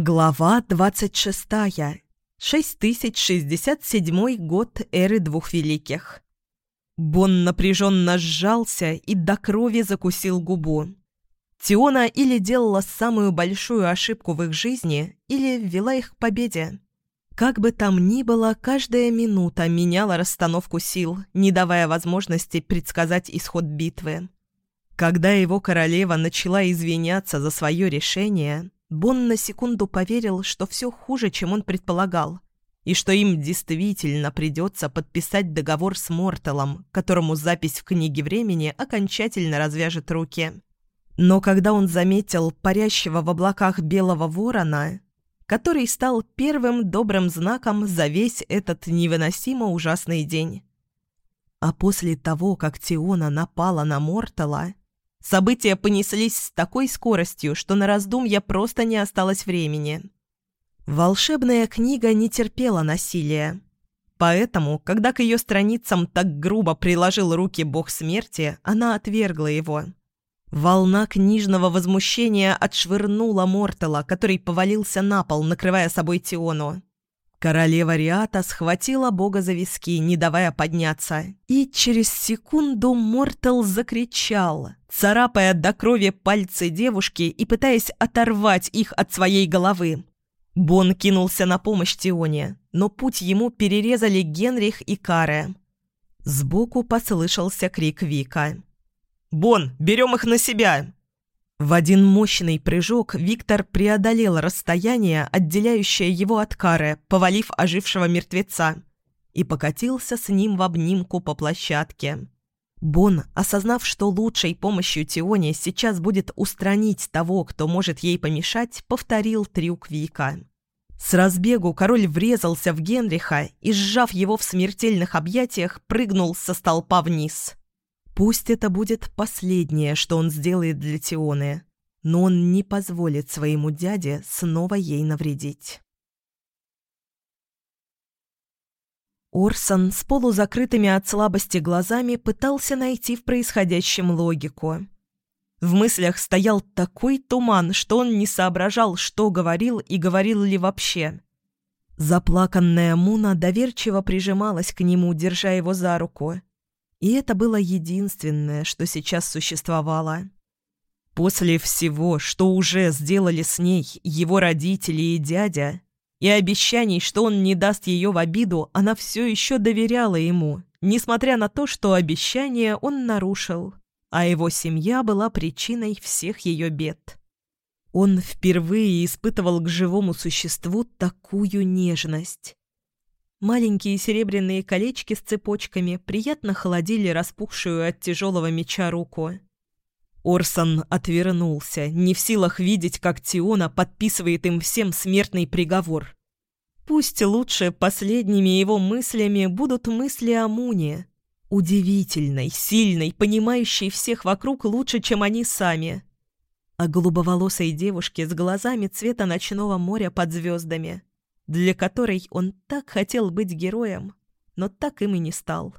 Глава 26. 6067 год эры двух великих. Бон напряженно сжался и до крови закусил губу. Тиона или делала самую большую ошибку в их жизни, или вела их к победе. Как бы там ни было, каждая минута меняла расстановку сил, не давая возможности предсказать исход битвы. Когда его королева начала извиняться за свое решение, Бон на секунду поверил, что все хуже, чем он предполагал, и что им действительно придется подписать договор с Морталом, которому запись в книге времени окончательно развяжет руки. Но когда он заметил парящего в облаках белого ворона, который стал первым добрым знаком за весь этот невыносимо ужасный день. А после того, как Тиона напала на Мортала, События понеслись с такой скоростью, что на раздумья просто не осталось времени. Волшебная книга не терпела насилия. Поэтому, когда к ее страницам так грубо приложил руки бог смерти, она отвергла его. Волна книжного возмущения отшвырнула Мортала, который повалился на пол, накрывая собой Тиону. Королева Риата схватила бога за виски, не давая подняться, и через секунду Мортал закричал, царапая до крови пальцы девушки и пытаясь оторвать их от своей головы. Бон кинулся на помощь Тионе, но путь ему перерезали Генрих и Каре. Сбоку послышался крик Вика. «Бон, берем их на себя!» В один мощный прыжок Виктор преодолел расстояние, отделяющее его от кары, повалив ожившего мертвеца, и покатился с ним в обнимку по площадке. Бон, осознав, что лучшей помощью Тионе сейчас будет устранить того, кто может ей помешать, повторил трюк Вика. С разбегу король врезался в Генриха и, сжав его в смертельных объятиях, прыгнул со столпа вниз. Пусть это будет последнее, что он сделает для Тионы, но он не позволит своему дяде снова ей навредить. Орсон с полузакрытыми от слабости глазами пытался найти в происходящем логику. В мыслях стоял такой туман, что он не соображал, что говорил и говорил ли вообще. Заплаканная Муна доверчиво прижималась к нему, держа его за руку – и это было единственное, что сейчас существовало. После всего, что уже сделали с ней его родители и дядя, и обещаний, что он не даст ее в обиду, она все еще доверяла ему, несмотря на то, что обещание он нарушил, а его семья была причиной всех ее бед. Он впервые испытывал к живому существу такую нежность. Маленькие серебряные колечки с цепочками приятно холодили распухшую от тяжелого меча руку. Орсон отвернулся, не в силах видеть, как Тиона подписывает им всем смертный приговор. Пусть лучше последними его мыслями будут мысли о Муне. Удивительной, сильной, понимающей всех вокруг лучше, чем они сами. О голубоволосой девушке с глазами цвета ночного моря под звездами – для которой он так хотел быть героем, но так им и не стал.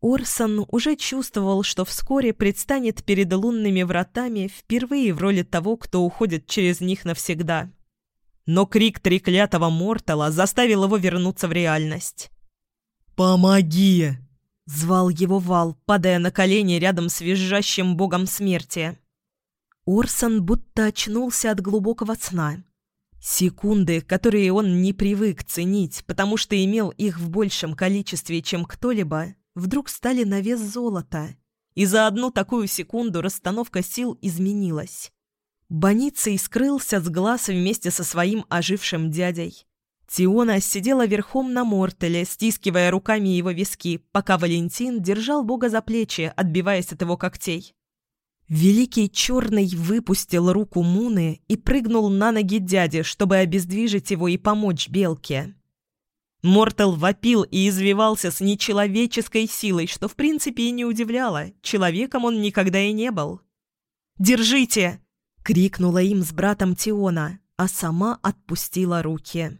Орсон уже чувствовал, что вскоре предстанет перед лунными вратами впервые в роли того, кто уходит через них навсегда. Но крик треклятого Мортала заставил его вернуться в реальность. «Помоги!» — звал его Вал, падая на колени рядом с визжащим богом смерти. Орсон будто очнулся от глубокого сна. Секунды, которые он не привык ценить, потому что имел их в большем количестве, чем кто-либо, вдруг стали на вес золота. И за одну такую секунду расстановка сил изменилась. Боницей скрылся с глаз вместе со своим ожившим дядей. Тиона сидела верхом на мортеле, стискивая руками его виски, пока Валентин держал бога за плечи, отбиваясь от его когтей. Великий Черный выпустил руку Муны и прыгнул на ноги дяди, чтобы обездвижить его и помочь Белке. Мортал вопил и извивался с нечеловеческой силой, что в принципе и не удивляло. Человеком он никогда и не был. «Держите!» — крикнула им с братом Тиона, а сама отпустила руки.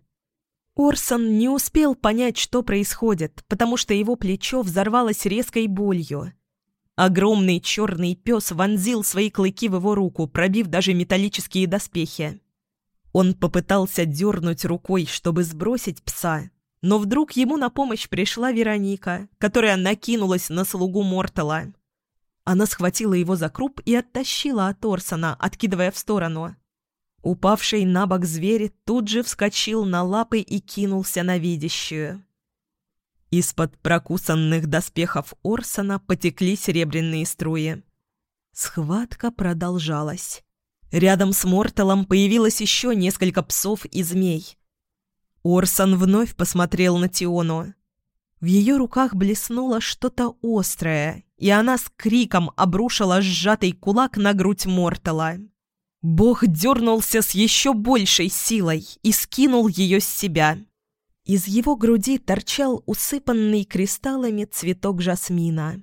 Орсон не успел понять, что происходит, потому что его плечо взорвалось резкой болью. Огромный черный пес вонзил свои клыки в его руку, пробив даже металлические доспехи. Он попытался дернуть рукой, чтобы сбросить пса, но вдруг ему на помощь пришла Вероника, которая накинулась на слугу Мортала. Она схватила его за круп и оттащила от Орсона, откидывая в сторону. Упавший на бок зверь тут же вскочил на лапы и кинулся на видящую. Из-под прокусанных доспехов Орсона потекли серебряные струи. Схватка продолжалась. Рядом с Морталом появилось еще несколько псов и змей. Орсон вновь посмотрел на Тиону. В ее руках блеснуло что-то острое, и она с криком обрушила сжатый кулак на грудь Мортала. Бог дернулся с еще большей силой и скинул ее с себя. Из его груди торчал усыпанный кристаллами цветок жасмина.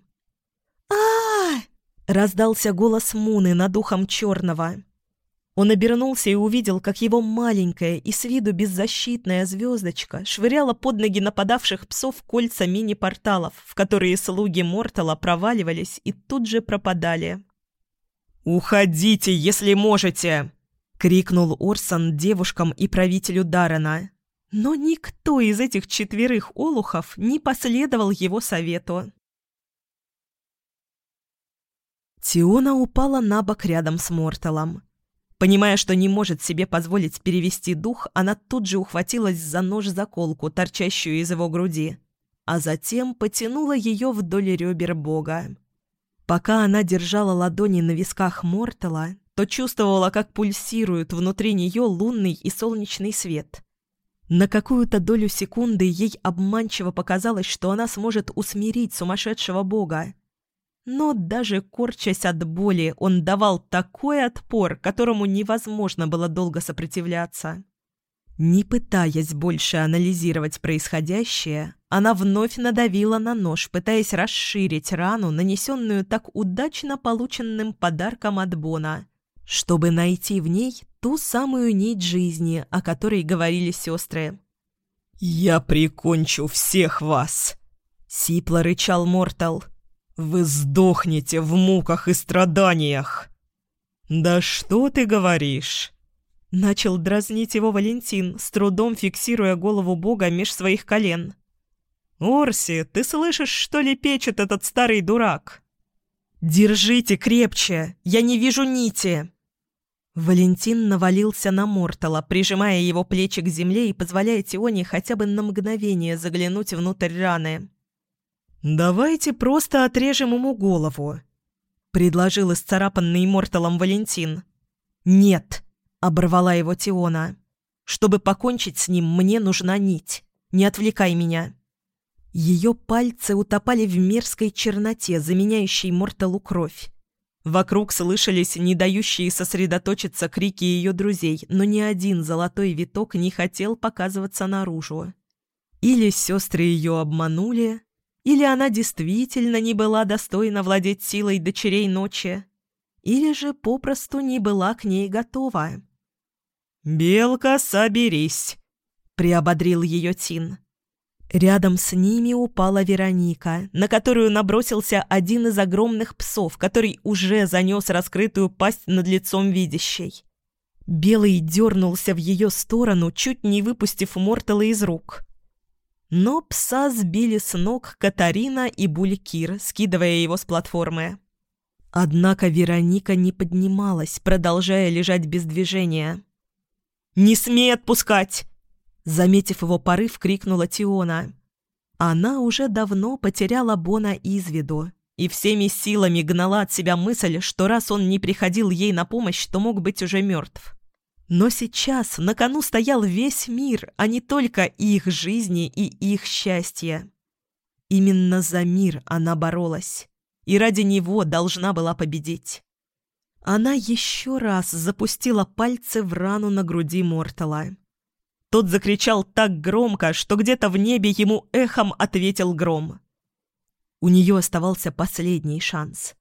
а, раздался голос Муны над ухом черного. Он обернулся и увидел, как его маленькая и с виду беззащитная звездочка швыряла под ноги нападавших псов кольца мини-порталов, в которые слуги Мортала проваливались и тут же пропадали. «Уходите, если можете!» — крикнул Орсон девушкам и правителю Даррена. Но никто из этих четверых олухов не последовал его совету. Тиона упала на бок рядом с Морталом. Понимая, что не может себе позволить перевести дух, она тут же ухватилась за нож-заколку, торчащую из его груди, а затем потянула ее вдоль ребер бога. Пока она держала ладони на висках Мортала, то чувствовала, как пульсируют внутри нее лунный и солнечный свет. На какую-то долю секунды ей обманчиво показалось, что она сможет усмирить сумасшедшего бога. Но даже корчась от боли, он давал такой отпор, которому невозможно было долго сопротивляться. Не пытаясь больше анализировать происходящее, она вновь надавила на нож, пытаясь расширить рану, нанесенную так удачно полученным подарком от Бона, чтобы найти в ней ту самую нить жизни, о которой говорили сестры. «Я прикончу всех вас!» — сипло рычал Мортал. Вы сдохнете в муках и страданиях!» «Да что ты говоришь?» Начал дразнить его Валентин, с трудом фиксируя голову бога меж своих колен. «Орси, ты слышишь, что ли печет этот старый дурак?» «Держите крепче! Я не вижу нити!» Валентин навалился на Мортала, прижимая его плечи к земле и позволяя Тионе хотя бы на мгновение заглянуть внутрь раны. «Давайте просто отрежем ему голову», — предложил исцарапанный Морталом Валентин. «Нет», — оборвала его Тиона. «Чтобы покончить с ним, мне нужна нить. Не отвлекай меня». Ее пальцы утопали в мерзкой черноте, заменяющей Морталу кровь. Вокруг слышались не дающие сосредоточиться крики ее друзей, но ни один золотой виток не хотел показываться наружу. Или сестры ее обманули, или она действительно не была достойна владеть силой дочерей ночи, или же попросту не была к ней готова. «Белка, соберись!» — приободрил ее Тин. Рядом с ними упала Вероника, на которую набросился один из огромных псов, который уже занес раскрытую пасть над лицом видящей. Белый дернулся в ее сторону, чуть не выпустив Мортала из рук. Но пса сбили с ног Катарина и Булькир, скидывая его с платформы. Однако Вероника не поднималась, продолжая лежать без движения. «Не смей отпускать!» Заметив его порыв, крикнула Тиона. Она уже давно потеряла Бона из виду и всеми силами гнала от себя мысль, что раз он не приходил ей на помощь, то мог быть уже мертв. Но сейчас на кону стоял весь мир, а не только их жизни и их счастье. Именно за мир она боролась, и ради него должна была победить. Она еще раз запустила пальцы в рану на груди Мортала. Тот закричал так громко, что где-то в небе ему эхом ответил гром. У нее оставался последний шанс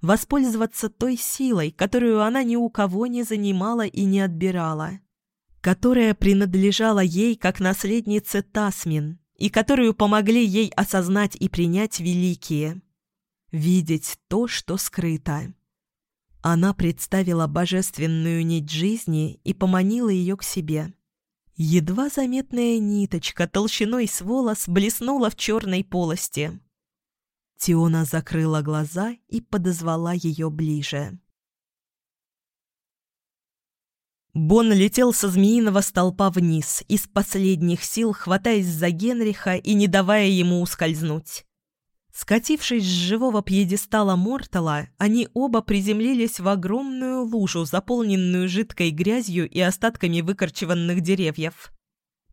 воспользоваться той силой, которую она ни у кого не занимала и не отбирала, которая принадлежала ей как наследнице Тасмин и которую помогли ей осознать и принять великие. Видеть то, что скрыто. Она представила божественную нить жизни и поманила ее к себе. Едва заметная ниточка толщиной с волос блеснула в черной полости. Тиона закрыла глаза и подозвала ее ближе. Бон летел со змеиного столпа вниз, из последних сил хватаясь за Генриха и не давая ему ускользнуть. Скатившись с живого пьедестала Мортала, они оба приземлились в огромную лужу, заполненную жидкой грязью и остатками выкорчеванных деревьев.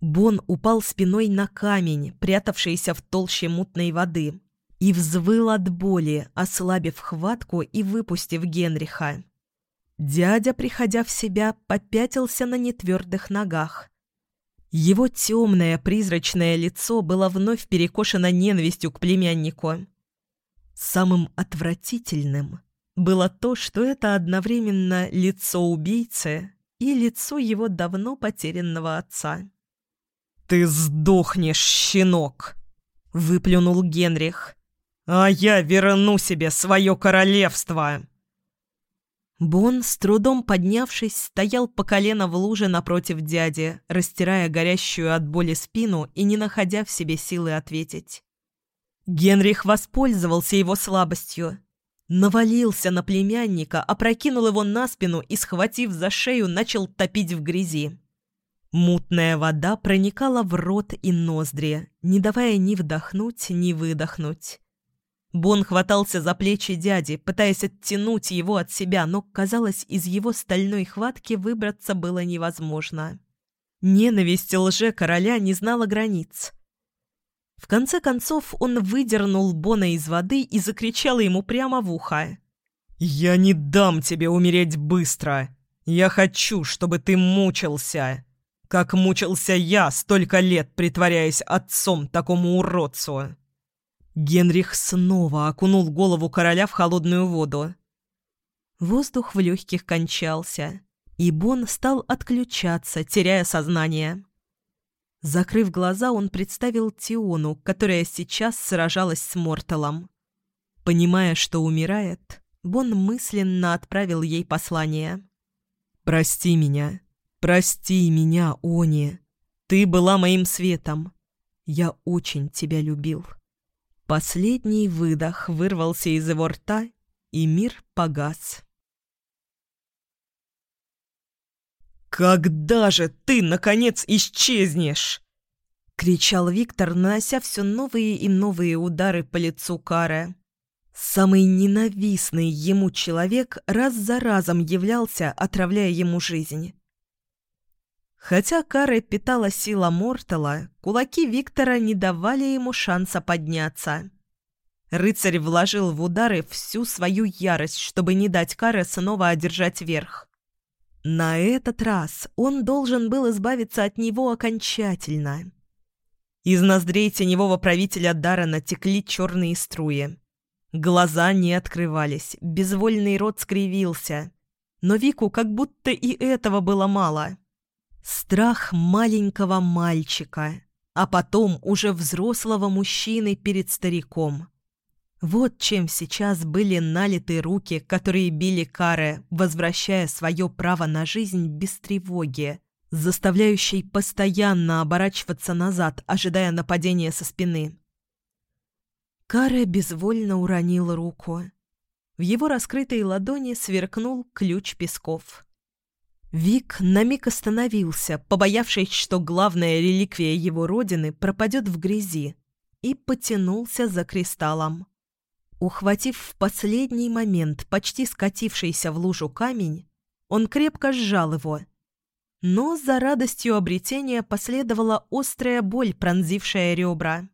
Бон упал спиной на камень, прятавшийся в толще мутной воды, и взвыл от боли, ослабив хватку и выпустив Генриха. Дядя, приходя в себя, попятился на нетвердых ногах. Его темное призрачное лицо было вновь перекошено ненавистью к племяннику. Самым отвратительным было то, что это одновременно лицо убийцы и лицо его давно потерянного отца. «Ты сдохнешь, щенок!» — выплюнул Генрих. «А я верну себе свое королевство!» Бон, с трудом поднявшись, стоял по колено в луже напротив дяди, растирая горящую от боли спину и не находя в себе силы ответить. Генрих воспользовался его слабостью. Навалился на племянника, опрокинул его на спину и, схватив за шею, начал топить в грязи. Мутная вода проникала в рот и ноздри, не давая ни вдохнуть, ни выдохнуть. Бон хватался за плечи дяди, пытаясь оттянуть его от себя, но, казалось, из его стальной хватки выбраться было невозможно. Ненависть лже-короля не знала границ. В конце концов он выдернул Бона из воды и закричал ему прямо в ухо. «Я не дам тебе умереть быстро! Я хочу, чтобы ты мучился! Как мучился я столько лет, притворяясь отцом такому уродцу!» Генрих снова окунул голову короля в холодную воду. Воздух в легких кончался, и Бон стал отключаться, теряя сознание. Закрыв глаза, он представил Тиону, которая сейчас сражалась с Морталом. Понимая, что умирает, Бон мысленно отправил ей послание. «Прости меня, прости меня, Они. Ты была моим светом. Я очень тебя любил». Последний выдох вырвался из его рта, и мир погас. «Когда же ты, наконец, исчезнешь?» — кричал Виктор, нанося все новые и новые удары по лицу Кары. Самый ненавистный ему человек раз за разом являлся, отравляя ему жизнь. Хотя Каре питала сила Мортала, кулаки Виктора не давали ему шанса подняться. Рыцарь вложил в удары всю свою ярость, чтобы не дать Каре снова одержать верх. На этот раз он должен был избавиться от него окончательно. Из ноздрей теневого правителя Дарана текли черные струи. Глаза не открывались, безвольный рот скривился. Но Вику как будто и этого было мало. Страх маленького мальчика, а потом уже взрослого мужчины перед стариком. Вот чем сейчас были налиты руки, которые били Каре, возвращая свое право на жизнь без тревоги, заставляющей постоянно оборачиваться назад, ожидая нападения со спины. Каре безвольно уронил руку. В его раскрытой ладони сверкнул ключ песков. Вик на миг остановился, побоявшись, что главная реликвия его родины пропадет в грязи, и потянулся за кристаллом. Ухватив в последний момент почти скатившийся в лужу камень, он крепко сжал его. Но за радостью обретения последовала острая боль, пронзившая ребра.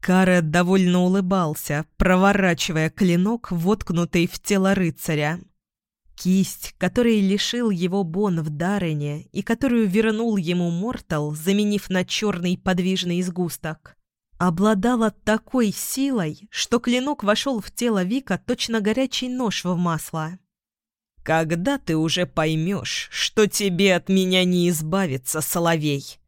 Карет довольно улыбался, проворачивая клинок, воткнутый в тело рыцаря. Кисть, которой лишил его Бон в Даррене и которую вернул ему Мортал, заменив на черный подвижный сгусток, обладала такой силой, что клинок вошел в тело Вика точно горячий нож в масло. «Когда ты уже поймешь, что тебе от меня не избавиться, соловей?»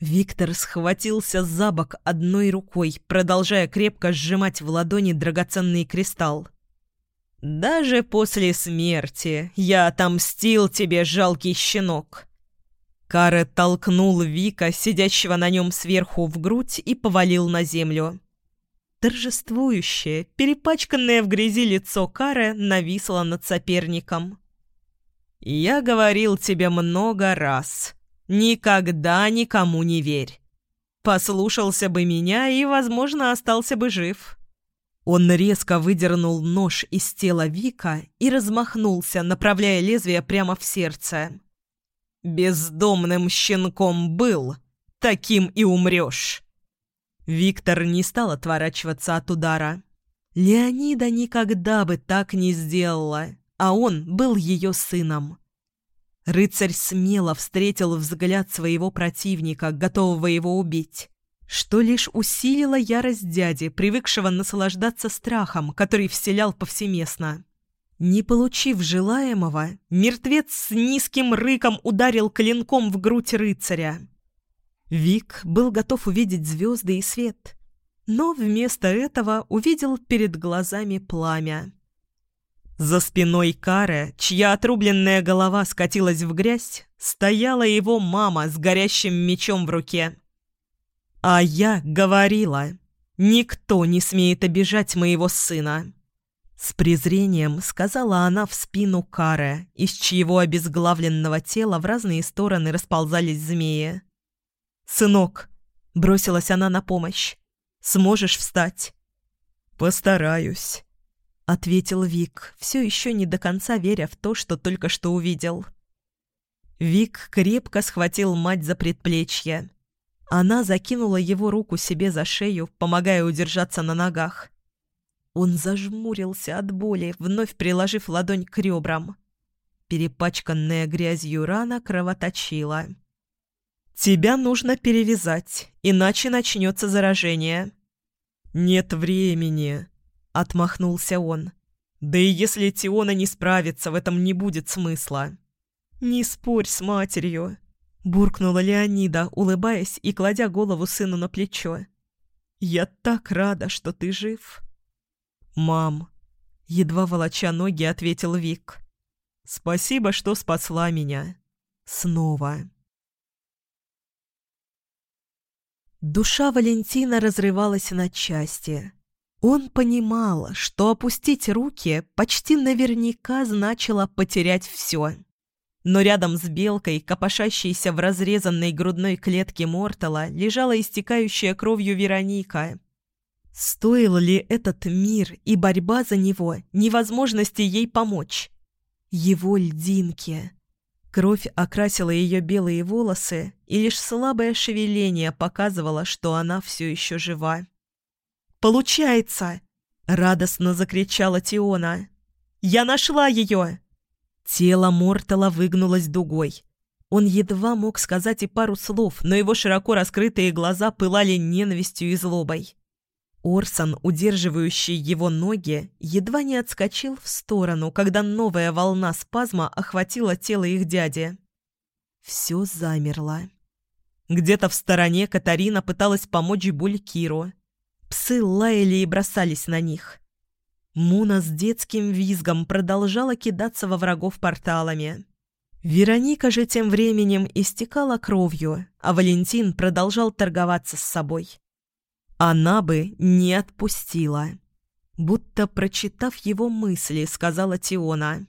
Виктор схватился за бок одной рукой, продолжая крепко сжимать в ладони драгоценный кристалл. Даже после смерти я отомстил тебе, жалкий щенок». Каре толкнул Вика, сидящего на нем сверху, в грудь и повалил на землю. Торжествующее, перепачканное в грязи лицо Каре нависло над соперником. «Я говорил тебе много раз. Никогда никому не верь. Послушался бы меня и, возможно, остался бы жив». Он резко выдернул нож из тела Вика и размахнулся, направляя лезвие прямо в сердце. «Бездомным щенком был, таким и умрешь». Виктор не стал отворачиваться от удара. Леонида никогда бы так не сделала, а он был ее сыном. Рыцарь смело встретил взгляд своего противника, готового его убить, что лишь усилило ярость дяди, привыкшего наслаждаться страхом, который вселял повсеместно. Не получив желаемого, мертвец с низким рыком ударил клинком в грудь рыцаря. Вик был готов увидеть звезды и свет, но вместо этого увидел перед глазами пламя. За спиной Каре, чья отрубленная голова скатилась в грязь, стояла его мама с горящим мечом в руке. А я говорила, никто не смеет обижать моего сына. С презрением сказала она в спину Каре, из чьего обезглавленного тела в разные стороны расползались змеи. «Сынок!» — бросилась она на помощь. «Сможешь встать?» «Постараюсь», — ответил Вик, все еще не до конца веря в то, что только что увидел. Вик крепко схватил мать за предплечье. Она закинула его руку себе за шею, помогая удержаться на ногах. Он зажмурился от боли, вновь приложив ладонь к ребрам. Перепачканная грязью рана кровоточила. «Тебя нужно перевязать, иначе начнется заражение». «Нет времени», — отмахнулся он. «Да и если Тиона не справится, в этом не будет смысла». «Не спорь с матерью», — буркнула Леонида, улыбаясь и кладя голову сыну на плечо. «Я так рада, что ты жив». «Мам», — едва волоча ноги, ответил Вик. «Спасибо, что спасла меня. Снова». Душа Валентина разрывалась на части. Он понимал, что опустить руки почти наверняка значило потерять все. Но рядом с белкой, копошащейся в разрезанной грудной клетке Мортала, лежала истекающая кровью Вероника. Стоил ли этот мир и борьба за него невозможности ей помочь? Его льдинки. Кровь окрасила ее белые волосы, и лишь слабое шевеление показывало, что она все еще жива. «Получается!» — радостно закричала Тиона. «Я нашла ее!» Тело Мортала выгнулось дугой. Он едва мог сказать и пару слов, но его широко раскрытые глаза пылали ненавистью и злобой. Орсон, удерживающий его ноги, едва не отскочил в сторону, когда новая волна спазма охватила тело их дяди. Все замерло. Где-то в стороне Катарина пыталась помочь Булькиру. Псы лаяли и бросались на них. Муна с детским визгом продолжала кидаться во врагов порталами. Вероника же тем временем истекала кровью, а Валентин продолжал торговаться с собой. Она бы не отпустила. Будто прочитав его мысли, сказала Тиона.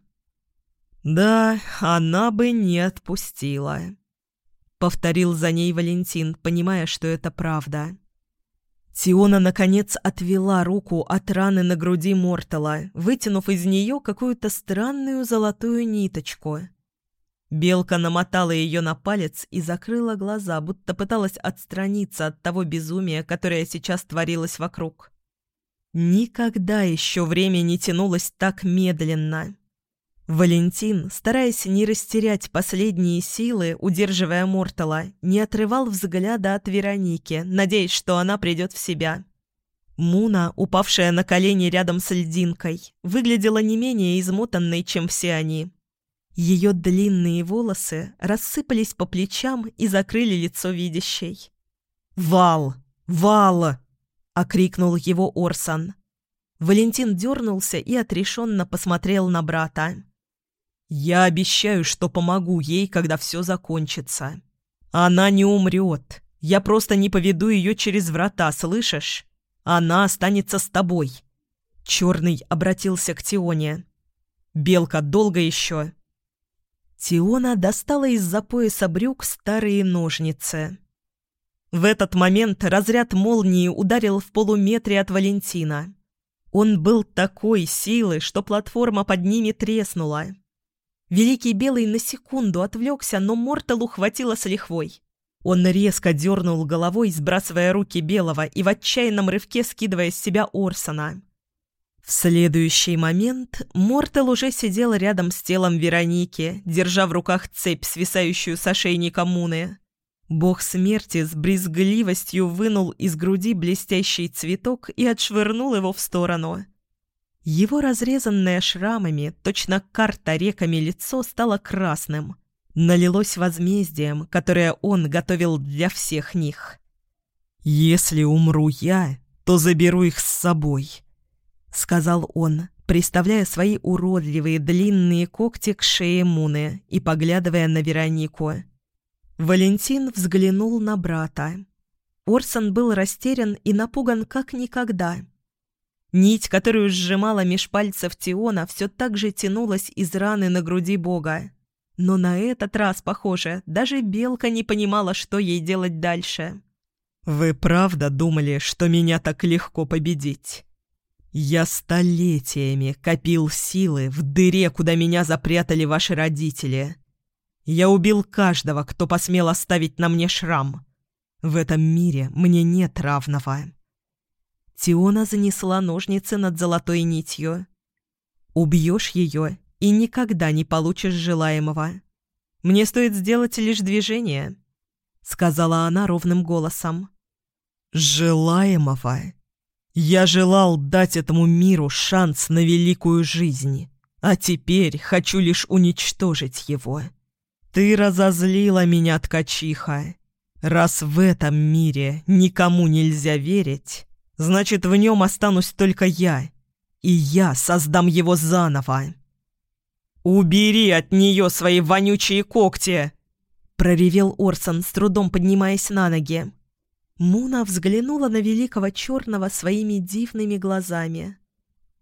«Да, она бы не отпустила», — повторил за ней Валентин, понимая, что это правда. Тиона, наконец, отвела руку от раны на груди Мортала, вытянув из нее какую-то странную золотую ниточку — Белка намотала ее на палец и закрыла глаза, будто пыталась отстраниться от того безумия, которое сейчас творилось вокруг. Никогда еще время не тянулось так медленно. Валентин, стараясь не растерять последние силы, удерживая Мортала, не отрывал взгляда от Вероники, надеясь, что она придет в себя. Муна, упавшая на колени рядом с льдинкой, выглядела не менее измотанной, чем все они. Ее длинные волосы рассыпались по плечам и закрыли лицо видящей. «Вал! Вал!» — окрикнул его Орсон. Валентин дернулся и отрешенно посмотрел на брата. «Я обещаю, что помогу ей, когда все закончится. Она не умрет. Я просто не поведу ее через врата, слышишь? Она останется с тобой». Черный обратился к Тионе. «Белка, долго еще?» Тиона достала из-за пояса брюк старые ножницы. В этот момент разряд молнии ударил в полуметре от Валентина. Он был такой силы, что платформа под ними треснула. Великий Белый на секунду отвлекся, но Морталу хватило с лихвой. Он резко дернул головой, сбрасывая руки Белого и в отчаянном рывке скидывая с себя Орсона. В следующий момент Мортал уже сидел рядом с телом Вероники, держа в руках цепь, свисающую с ошейника Муны. Бог смерти с брезгливостью вынул из груди блестящий цветок и отшвырнул его в сторону. Его разрезанное шрамами, точно карта реками лицо стало красным. Налилось возмездием, которое он готовил для всех них. «Если умру я, то заберу их с собой», — сказал он, приставляя свои уродливые длинные когти к шее Муны и поглядывая на Веронику. Валентин взглянул на брата. Орсон был растерян и напуган как никогда. Нить, которую сжимала меж пальцев Тиона, все так же тянулась из раны на груди бога. Но на этот раз, похоже, даже Белка не понимала, что ей делать дальше. «Вы правда думали, что меня так легко победить?» «Я столетиями копил силы в дыре, куда меня запрятали ваши родители. Я убил каждого, кто посмел оставить на мне шрам. В этом мире мне нет равного. Тиона занесла ножницы над золотой нитью. Убьешь ее и никогда не получишь желаемого. Мне стоит сделать лишь движение, сказала она ровным голосом. Желаемого? Я желал дать этому миру шанс на великую жизнь, а теперь хочу лишь уничтожить его. «Ты разозлила меня, ткачиха. Раз в этом мире никому нельзя верить, значит, в нем останусь только я, и я создам его заново». «Убери от нее свои вонючие когти!» — проревел Орсон, с трудом поднимаясь на ноги. Муна взглянула на великого черного своими дивными глазами.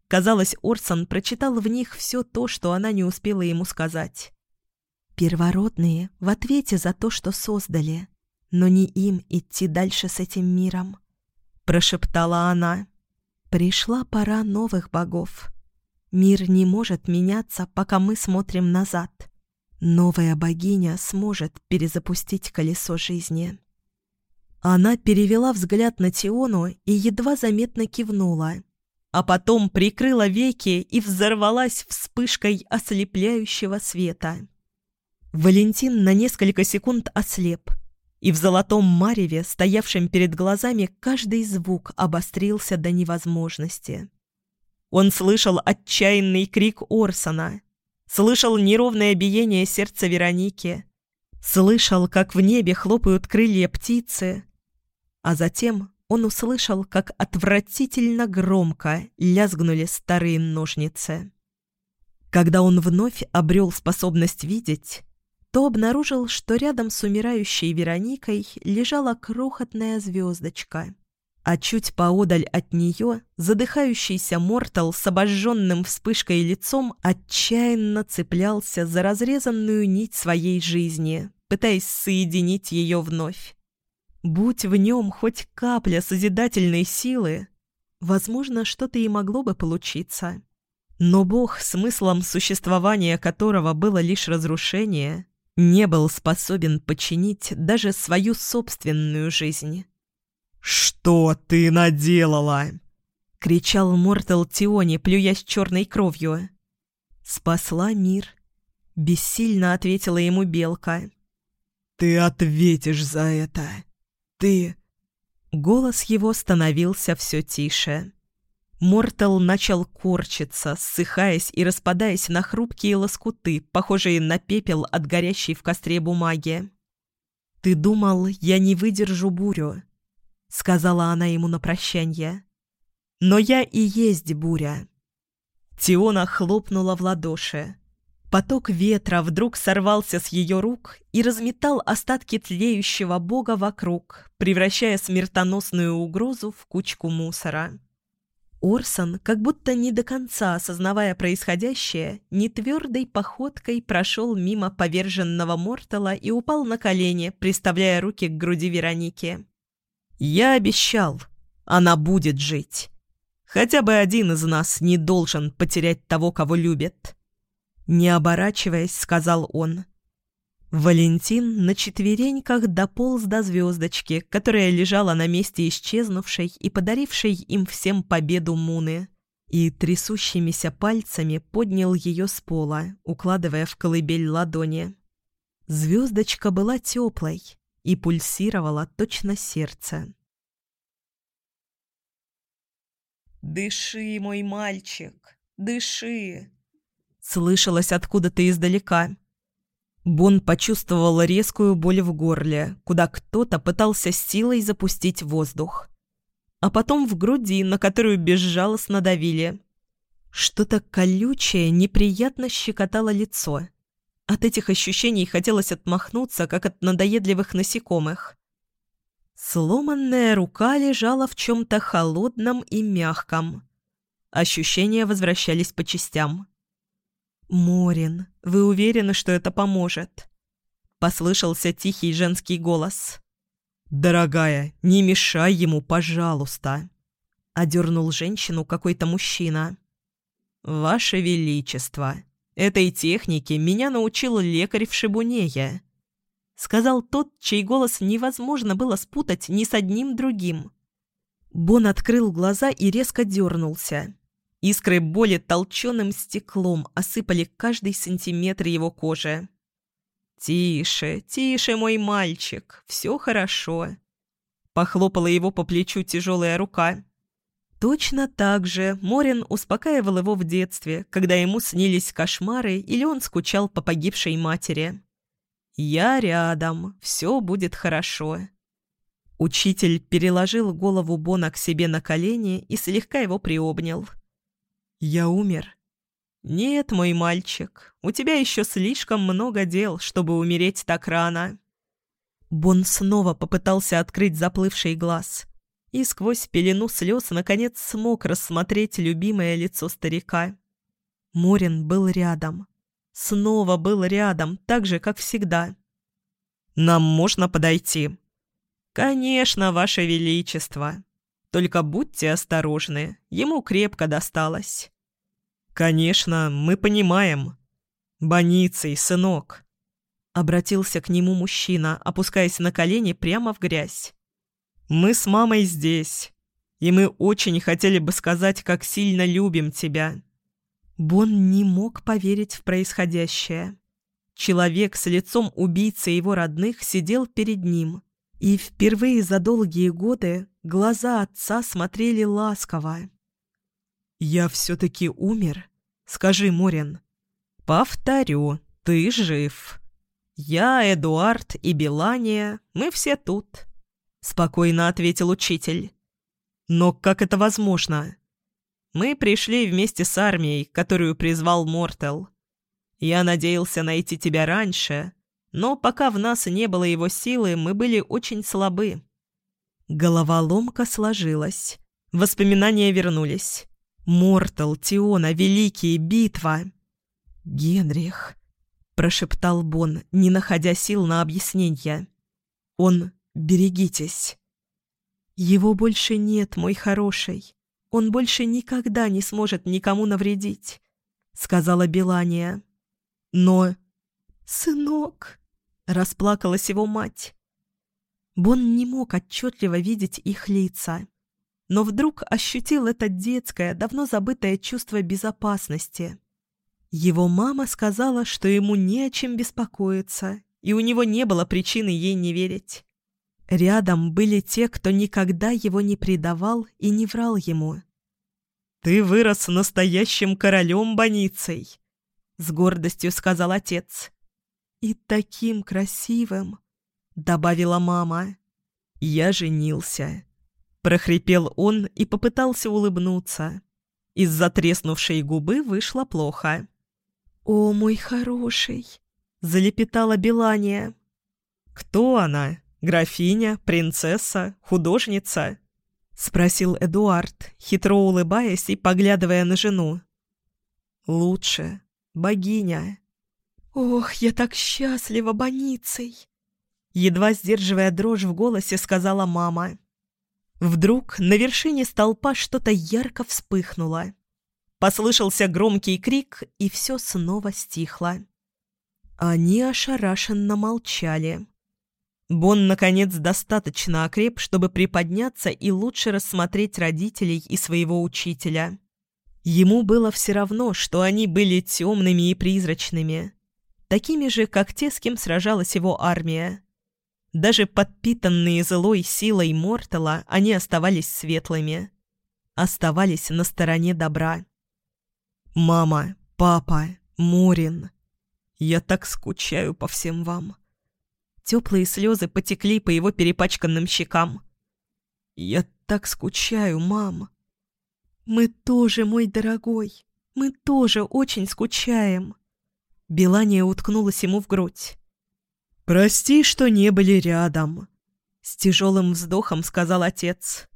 Казалось, Орсон прочитал в них все то, что она не успела ему сказать. Первородные в ответе за то, что создали, но не им идти дальше с этим миром. Прошептала она. Пришла пора новых богов. Мир не может меняться, пока мы смотрим назад. Новая богиня сможет перезапустить колесо жизни. Она перевела взгляд на Тиону и едва заметно кивнула, а потом прикрыла веки и взорвалась вспышкой ослепляющего света. Валентин на несколько секунд ослеп, и в золотом мареве, стоявшем перед глазами, каждый звук обострился до невозможности. Он слышал отчаянный крик Орсона, слышал неровное биение сердца Вероники, слышал, как в небе хлопают крылья птицы, а затем он услышал, как отвратительно громко лязгнули старые ножницы. Когда он вновь обрел способность видеть, то обнаружил, что рядом с умирающей Вероникой лежала крохотная звездочка, а чуть поодаль от нее задыхающийся Мортал с обожженным вспышкой лицом отчаянно цеплялся за разрезанную нить своей жизни, пытаясь соединить ее вновь. Будь в нем хоть капля созидательной силы, возможно, что-то и могло бы получиться. Но Бог, смыслом существования которого было лишь разрушение, не был способен починить даже свою собственную жизнь. «Что ты наделала?» — кричал Мортал Тиони, плюясь черной кровью. «Спасла мир», — бессильно ответила ему Белка. «Ты ответишь за это. Ты...» Голос его становился все тише. Мортал начал корчиться, ссыхаясь и распадаясь на хрупкие лоскуты, похожие на пепел от горящей в костре бумаги. «Ты думал, я не выдержу бурю?» — сказала она ему на прощание. Но я и есть буря». Тиона хлопнула в ладоши. Поток ветра вдруг сорвался с ее рук и разметал остатки тлеющего бога вокруг, превращая смертоносную угрозу в кучку мусора. Орсон, как будто не до конца осознавая происходящее, нетвердой походкой прошел мимо поверженного Мортала и упал на колени, приставляя руки к груди Вероники. «Я обещал, она будет жить. Хотя бы один из нас не должен потерять того, кого любит». Не оборачиваясь, сказал он. Валентин на четвереньках дополз до звездочки, которая лежала на месте исчезнувшей и подарившей им всем победу Муны, и трясущимися пальцами поднял ее с пола, укладывая в колыбель ладони. Звездочка была теплой и пульсировала точно сердце. «Дыши, мой мальчик, дыши!» слышалось откуда-то издалека. Бон почувствовал резкую боль в горле, куда кто-то пытался силой запустить воздух. А потом в груди, на которую безжалостно давили. Что-то колючее неприятно щекотало лицо. От этих ощущений хотелось отмахнуться, как от надоедливых насекомых. Сломанная рука лежала в чем-то холодном и мягком. Ощущения возвращались по частям. «Морин, вы уверены, что это поможет?» Послышался тихий женский голос. «Дорогая, не мешай ему, пожалуйста!» Одернул женщину какой-то мужчина. «Ваше Величество, этой технике меня научил лекарь в Шибунее», сказал тот, чей голос невозможно было спутать ни с одним другим. Бон открыл глаза и резко дернулся. Искры боли толченым стеклом осыпали каждый сантиметр его кожи. «Тише, тише, мой мальчик, все хорошо», — похлопала его по плечу тяжелая рука. Точно так же Морин успокаивал его в детстве, когда ему снились кошмары или он скучал по погибшей матери. «Я рядом, все будет хорошо». Учитель переложил голову Бона к себе на колени и слегка его приобнял. «Я умер?» «Нет, мой мальчик, у тебя еще слишком много дел, чтобы умереть так рано». Бон снова попытался открыть заплывший глаз и сквозь пелену слез наконец смог рассмотреть любимое лицо старика. Морин был рядом. Снова был рядом, так же, как всегда. «Нам можно подойти?» «Конечно, Ваше Величество!» Только будьте осторожны, ему крепко досталось». «Конечно, мы понимаем. Боницей, сынок». Обратился к нему мужчина, опускаясь на колени прямо в грязь. «Мы с мамой здесь, и мы очень хотели бы сказать, как сильно любим тебя». Бон не мог поверить в происходящее. Человек с лицом убийцы его родных сидел перед ним, и впервые за долгие годы глаза отца смотрели ласково. «Я все-таки умер? Скажи, Морин». «Повторю, ты жив. Я, Эдуард и Белания, мы все тут», — спокойно ответил учитель. «Но как это возможно?» «Мы пришли вместе с армией, которую призвал Мортел. Я надеялся найти тебя раньше, но пока в нас не было его силы, мы были очень слабы. Головоломка сложилась. Воспоминания вернулись. Мортал, Тиона, Великие, битва. «Генрих», — прошептал Бон, не находя сил на объяснение. «Он... берегитесь». «Его больше нет, мой хороший. Он больше никогда не сможет никому навредить», — сказала Белания. «Но...» «Сынок!» Расплакалась его мать. Бон не мог отчетливо видеть их лица. Но вдруг ощутил это детское, давно забытое чувство безопасности. Его мама сказала, что ему не о чем беспокоиться, и у него не было причины ей не верить. Рядом были те, кто никогда его не предавал и не врал ему. «Ты вырос настоящим королем Боницей», — с гордостью сказал отец. «И таким красивым», — добавила мама. «Я женился». — прохрипел он и попытался улыбнуться. Из-за треснувшей губы вышло плохо. «О, мой хороший!» — залепетала Белания. «Кто она? Графиня? Принцесса? Художница?» — спросил Эдуард, хитро улыбаясь и поглядывая на жену. «Лучше. Богиня». «Ох, я так счастлива больницей!» Едва сдерживая дрожь в голосе, сказала мама. Вдруг на вершине столпа что-то ярко вспыхнуло. Послышался громкий крик, и все снова стихло. Они ошарашенно молчали. Бон, наконец, достаточно окреп, чтобы приподняться и лучше рассмотреть родителей и своего учителя. Ему было все равно, что они были темными и призрачными, такими же, как те, с кем сражалась его армия. Даже подпитанные злой силой Мортала, они оставались светлыми. Оставались на стороне добра. «Мама, папа, Морин, я так скучаю по всем вам». Теплые слезы потекли по его перепачканным щекам. «Я так скучаю, мам». «Мы тоже, мой дорогой, мы тоже очень скучаем». Белания уткнулась ему в грудь. «Прости, что не были рядом», — с тяжелым вздохом сказал отец.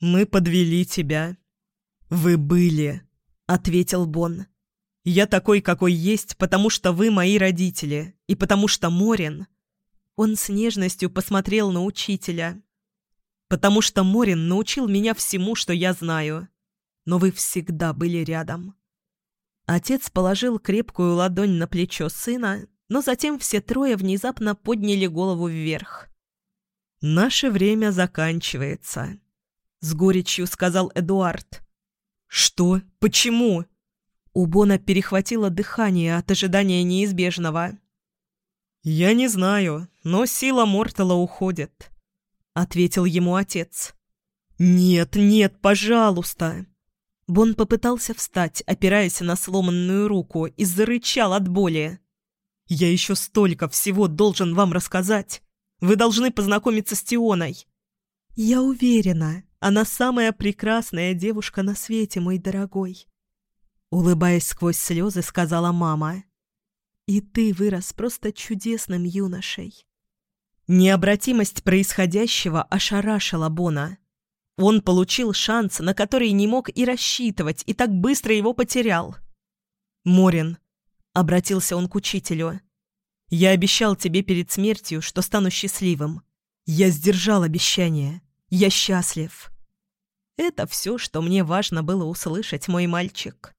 «Мы подвели тебя». «Вы были», — ответил Бон. «Я такой, какой есть, потому что вы мои родители, и потому что Морин...» Он с нежностью посмотрел на учителя. «Потому что Морин научил меня всему, что я знаю. Но вы всегда были рядом». Отец положил крепкую ладонь на плечо сына, но затем все трое внезапно подняли голову вверх. «Наше время заканчивается», — с горечью сказал Эдуард. «Что? Почему?» У Бона перехватило дыхание от ожидания неизбежного. «Я не знаю, но сила Мортала уходит», — ответил ему отец. «Нет, нет, пожалуйста!» Бон попытался встать, опираясь на сломанную руку, и зарычал от боли. Я еще столько всего должен вам рассказать. Вы должны познакомиться с Тионой. Я уверена, она самая прекрасная девушка на свете, мой дорогой. Улыбаясь сквозь слезы, сказала мама. И ты вырос просто чудесным юношей. Необратимость происходящего ошарашила Бона. Он получил шанс, на который не мог и рассчитывать, и так быстро его потерял. Морин, Обратился он к учителю. «Я обещал тебе перед смертью, что стану счастливым. Я сдержал обещание. Я счастлив». Это все, что мне важно было услышать, мой мальчик.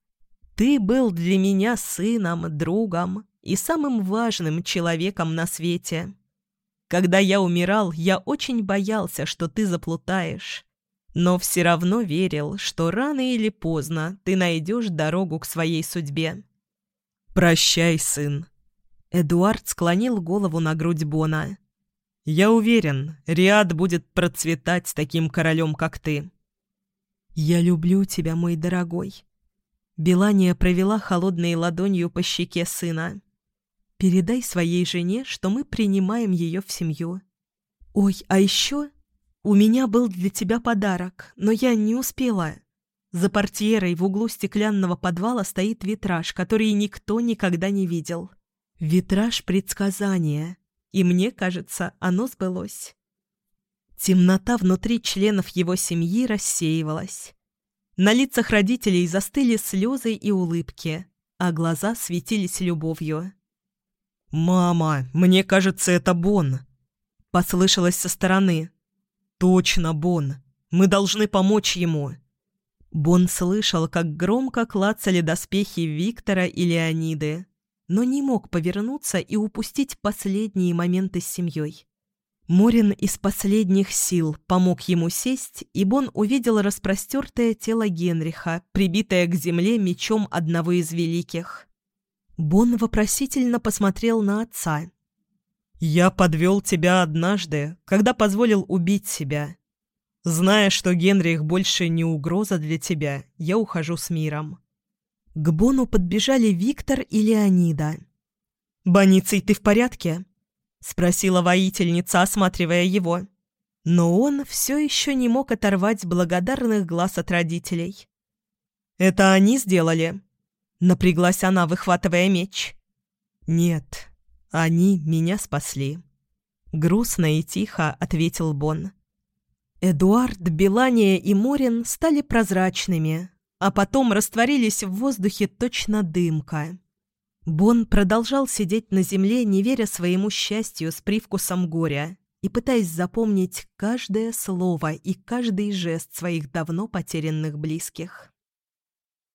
Ты был для меня сыном, другом и самым важным человеком на свете. Когда я умирал, я очень боялся, что ты заплутаешь. Но все равно верил, что рано или поздно ты найдешь дорогу к своей судьбе. «Прощай, сын». Эдуард склонил голову на грудь Бона. «Я уверен, Риад будет процветать таким королем, как ты». «Я люблю тебя, мой дорогой». Белания провела холодной ладонью по щеке сына. «Передай своей жене, что мы принимаем ее в семью». «Ой, а еще у меня был для тебя подарок, но я не успела». За портьерой в углу стеклянного подвала стоит витраж, который никто никогда не видел. Витраж предсказания. И мне кажется, оно сбылось. Темнота внутри членов его семьи рассеивалась. На лицах родителей застыли слезы и улыбки, а глаза светились любовью. «Мама, мне кажется, это Бон!» — послышалось со стороны. «Точно, Бон! Мы должны помочь ему!» Бон слышал, как громко клацали доспехи Виктора и Леониды, но не мог повернуться и упустить последние моменты с семьей. Морин из последних сил помог ему сесть, и Бон увидел распростертое тело Генриха, прибитое к земле мечом одного из великих. Бон вопросительно посмотрел на отца. «Я подвел тебя однажды, когда позволил убить себя. Зная, что Генрих больше не угроза для тебя, я ухожу с миром». К Бону подбежали Виктор и Леонида. «Боницей, ты в порядке?» — спросила воительница, осматривая его. Но он все еще не мог оторвать благодарных глаз от родителей. «Это они сделали?» — напряглась она, выхватывая меч. «Нет, они меня спасли», — грустно и тихо ответил Бон. Эдуард, Белания и Морин стали прозрачными, а потом растворились в воздухе точно дымка. Бон продолжал сидеть на земле, не веря своему счастью с привкусом горя и пытаясь запомнить каждое слово и каждый жест своих давно потерянных близких.